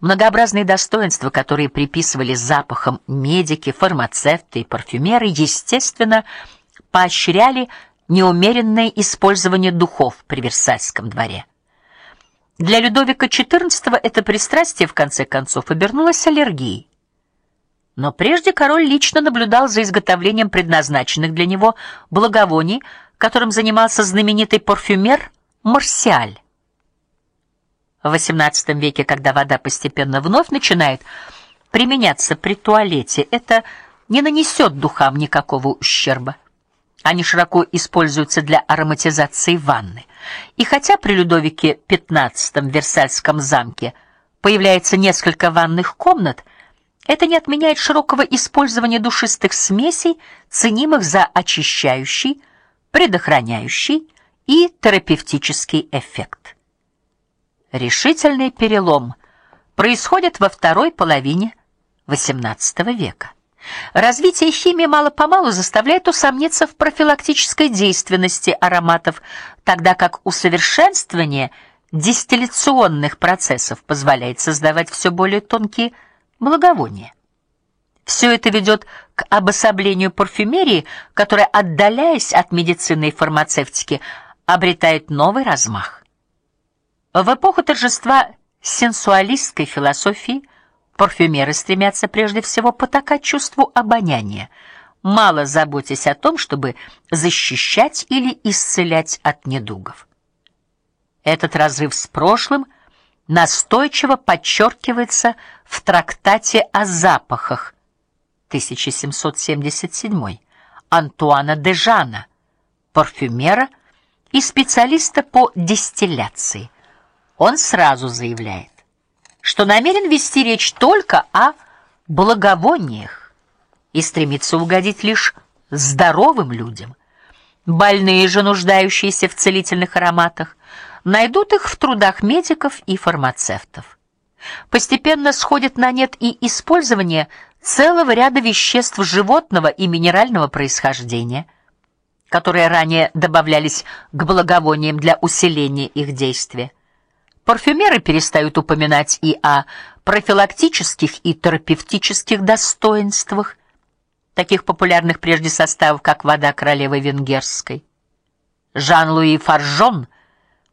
Многообразные достоинства, которые приписывали запахам медики, фармацевты и парфюмеры, естественно, поощряли неумеренное использование духов при Версальском дворе. Для Людовика XIV это пристрастие в конце концов обернулось аллергией. Но прежде король лично наблюдал за изготовлением предназначенных для него благовоний, которым занимался знаменитый парфюмер Марсиаль. В XVIII веке, когда вода постепенно вновь начинает применяться при туалете, это не нанесет духам никакого ущерба. Они широко используются для ароматизации ванны. И хотя при Людовике XV в Версальском замке появляется несколько ванных комнат, это не отменяет широкого использования душистых смесей, ценимых за очищающий, предохраняющий и терапевтический эффект. Решительный перелом происходит во второй половине XVIII века. Развитие химии мало-помалу заставляет усомниться в профилактической действенности ароматов, тогда как усовершенствование дистилляционных процессов позволяет создавать все более тонкие благовония. Все это ведет к обособлению парфюмерии, которая, отдаляясь от медицины и фармацевтики, обретает новый размах. В эпоху торжества сенсуалистской философии парфюмеры стремятся прежде всего потакать чувству обоняния, мало заботясь о том, чтобы защищать или исцелять от недугов. Этот разрыв с прошлым настойчиво подчеркивается в трактате о запахах 1777 Антуана де Жана, парфюмера и специалиста по дистилляции он сразу заявляет, что намерен вести речь только о благовониях и стремится угодить лишь здоровым людям. Больные же, нуждающиеся в целительных ароматах, найдут их в трудах медиков и фармацевтов. Постепенно сходит на нет и использование целого ряда веществ животного и минерального происхождения, которые ранее добавлялись к благовониям для усиления их действия. Парфюмеры перестают упоминать и о профилактических и терапевтических достоинствах таких популярных прежде составов, как вода королевы венгерской. Жан-Луи Фаржон,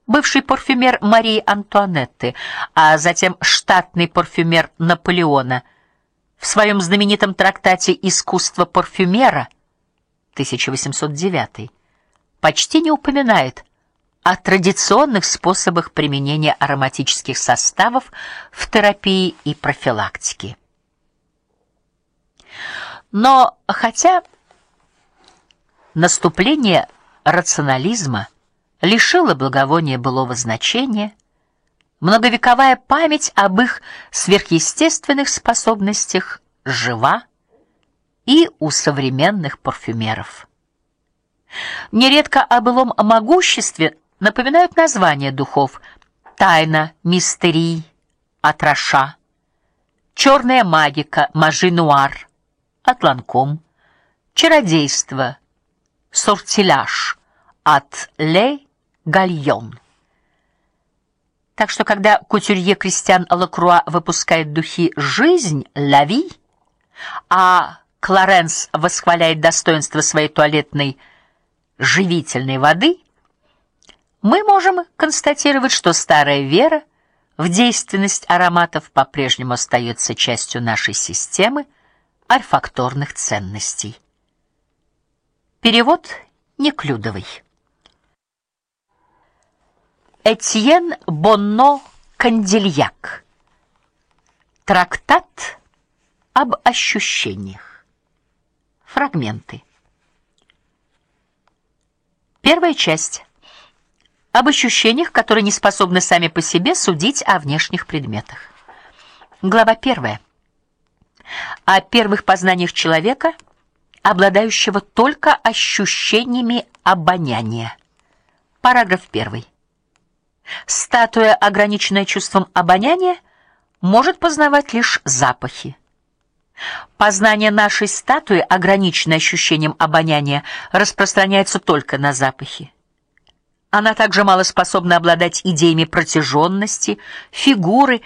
бывший парфюмер Марии Антуанетты, а затем штатный парфюмер Наполеона, в своем знаменитом трактате Искусство парфюмера 1809 почти не упоминает о традиционных способах применения ароматических составов в терапии и профилактике. Но хотя наступление рационализма лишило благовония былого значения, многовековая память об их сверхъестественных способностях жива и у современных парфюмеров. Нередко о былом могуществе напоминают названия духов: Тайна, мистерий, Атраша, Черная магика, Мажинуар, Атланком, Чародейство, Сортиляж от Ле Гальон. Так что когда кутюрье Кристиан Лакруа выпускает духи Жизнь, Лави, а Кларенс восхваляет достоинство своей туалетной живительной воды, мы можем констатировать, что старая вера в действенность ароматов по-прежнему остается частью нашей системы альфакторных ценностей. Перевод Неклюдовой. Этьен Бонно Кандильяк. Трактат об ощущениях. Фрагменты. Первая часть об ощущениях, которые не способны сами по себе судить о внешних предметах. Глава 1. О первых познаниях человека, обладающего только ощущениями обоняния. Параграф 1. Статуя, ограниченная чувством обоняния, может познавать лишь запахи. Познание нашей статуи, ограниченное ощущением обоняния, распространяется только на запахи. Она также мало способна обладать идеями протяженности, фигуры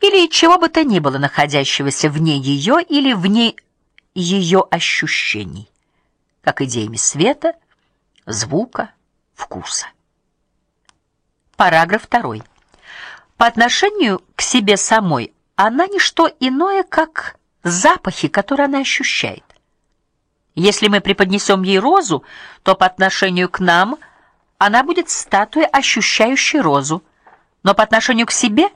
или чего бы то ни было находящегося вне ее или вне ее ощущений, как идеями света, звука, вкуса. Параграф 2. По отношению к себе самой она не что иное, как запахи, которые она ощущает. Если мы преподнесем ей розу, то по отношению к нам она будет статуей, ощущающей розу, но по отношению к себе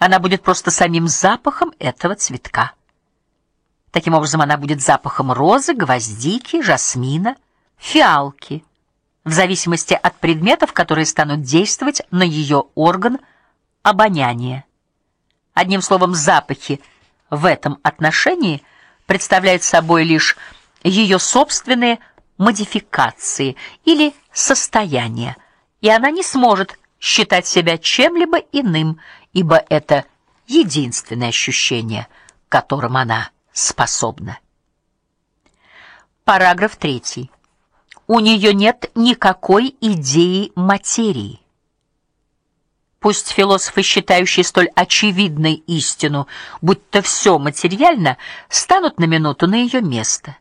она будет просто самим запахом этого цветка. Таким образом, она будет запахом розы, гвоздики, жасмина, фиалки, в зависимости от предметов, которые станут действовать на ее орган обоняния. Одним словом, запахи в этом отношении представляют собой лишь ее собственные модификации или состояния, и она не сможет считать себя чем-либо иным, ибо это единственное ощущение, которым она способна. Параграф 3. У нее нет никакой идеи материи. Пусть философы, считающие столь очевидной истину, будто все материально, станут на минуту на ее место.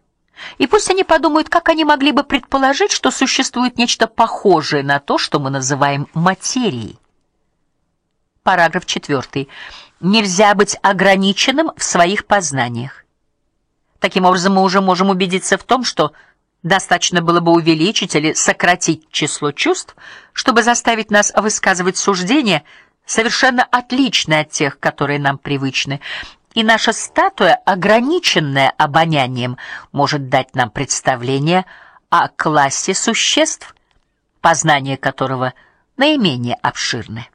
И пусть они подумают, как они могли бы предположить, что существует нечто похожее на то, что мы называем материей. Параграф 4. Нельзя быть ограниченным в своих познаниях. Таким образом, мы уже можем убедиться в том, что достаточно было бы увеличить или сократить число чувств, чтобы заставить нас высказывать суждения, совершенно отличные от тех, которые нам привычны. И наша статуя, ограниченная обонянием, может дать нам представление о классе существ, познание которого наименее обширны.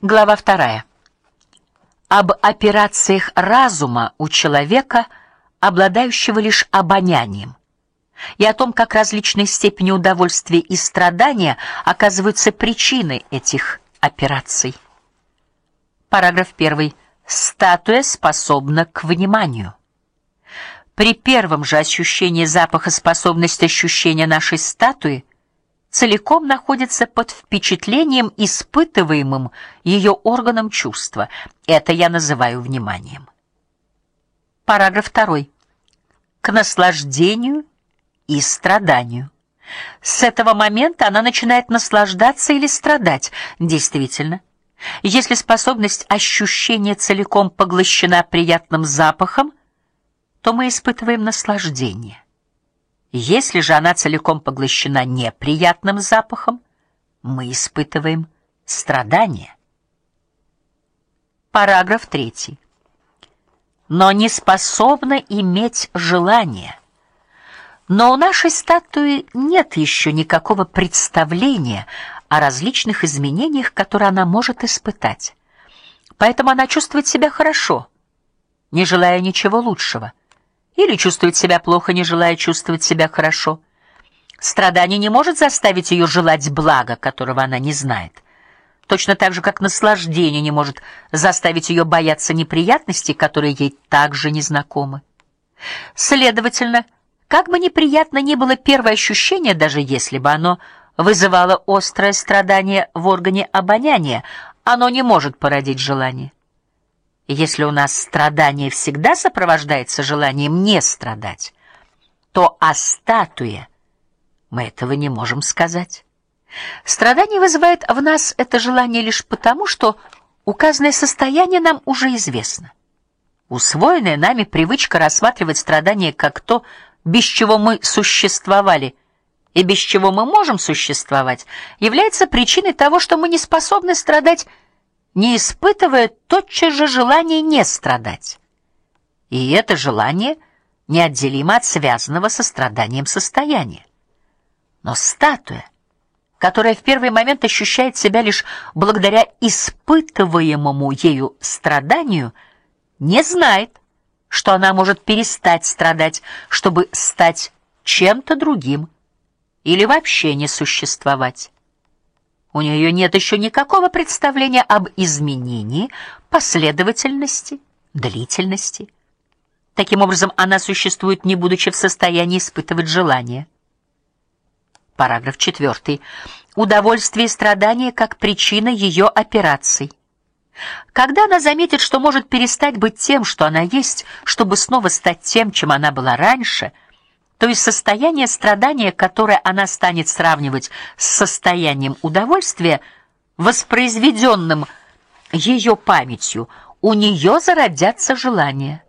Глава вторая. Об операциях разума у человека, обладающего лишь обонянием, и о том, как различные степени удовольствия и страдания оказываются причиной этих операций. Параграф 1. Статуя способна к вниманию. При первом же ощущении запаха способность ощущения нашей статуи целиком находится под впечатлением, испытываемым ее органом чувства. Это я называю вниманием. Параграф 2. К наслаждению и страданию. С этого момента она начинает наслаждаться или страдать. Действительно, если способность ощущения целиком поглощена приятным запахом, то мы испытываем наслаждение. Если же она целиком поглощена неприятным запахом, мы испытываем страдание. Параграф 3. Но не способна иметь желание. Но у нашей статуи нет еще никакого представления о различных изменениях, которые она может испытать. Поэтому она чувствует себя хорошо, не желая ничего лучшего или чувствует себя плохо, не желая чувствовать себя хорошо. Страдание не может заставить ее желать блага, которого она не знает. Точно так же, как наслаждение не может заставить ее бояться неприятностей, которые ей также незнакомы. Следовательно, как бы неприятно ни было первое ощущение, даже если бы оно вызывало острое страдание в органе обоняния, оно не может породить желание. Если у нас страдание всегда сопровождается желанием не страдать, то о статуе мы этого не можем сказать. Страдание вызывает в нас это желание лишь потому, что указанное состояние нам уже известно. Усвоенная нами привычка рассматривать страдание как то, без чего мы существовали и без чего мы можем существовать, является причиной того, что мы не способны страдать не испытывая тотчас же желания не страдать. И это желание неотделимо от связанного со страданием состояния. Но статуя, которая в первый момент ощущает себя лишь благодаря испытываемому ею страданию, не знает, что она может перестать страдать, чтобы стать чем-то другим или вообще не существовать. У нее нет еще никакого представления об изменении, последовательности, длительности. Таким образом, она существует, не будучи в состоянии испытывать желание. Параграф 4. удовольствие и страдание как причина ее операций. Когда она заметит, что может перестать быть тем, что она есть, чтобы снова стать тем, чем она была раньше, то есть состояние страдания, которое она станет сравнивать с состоянием удовольствия, воспроизведенным ее памятью, у нее зародятся желания.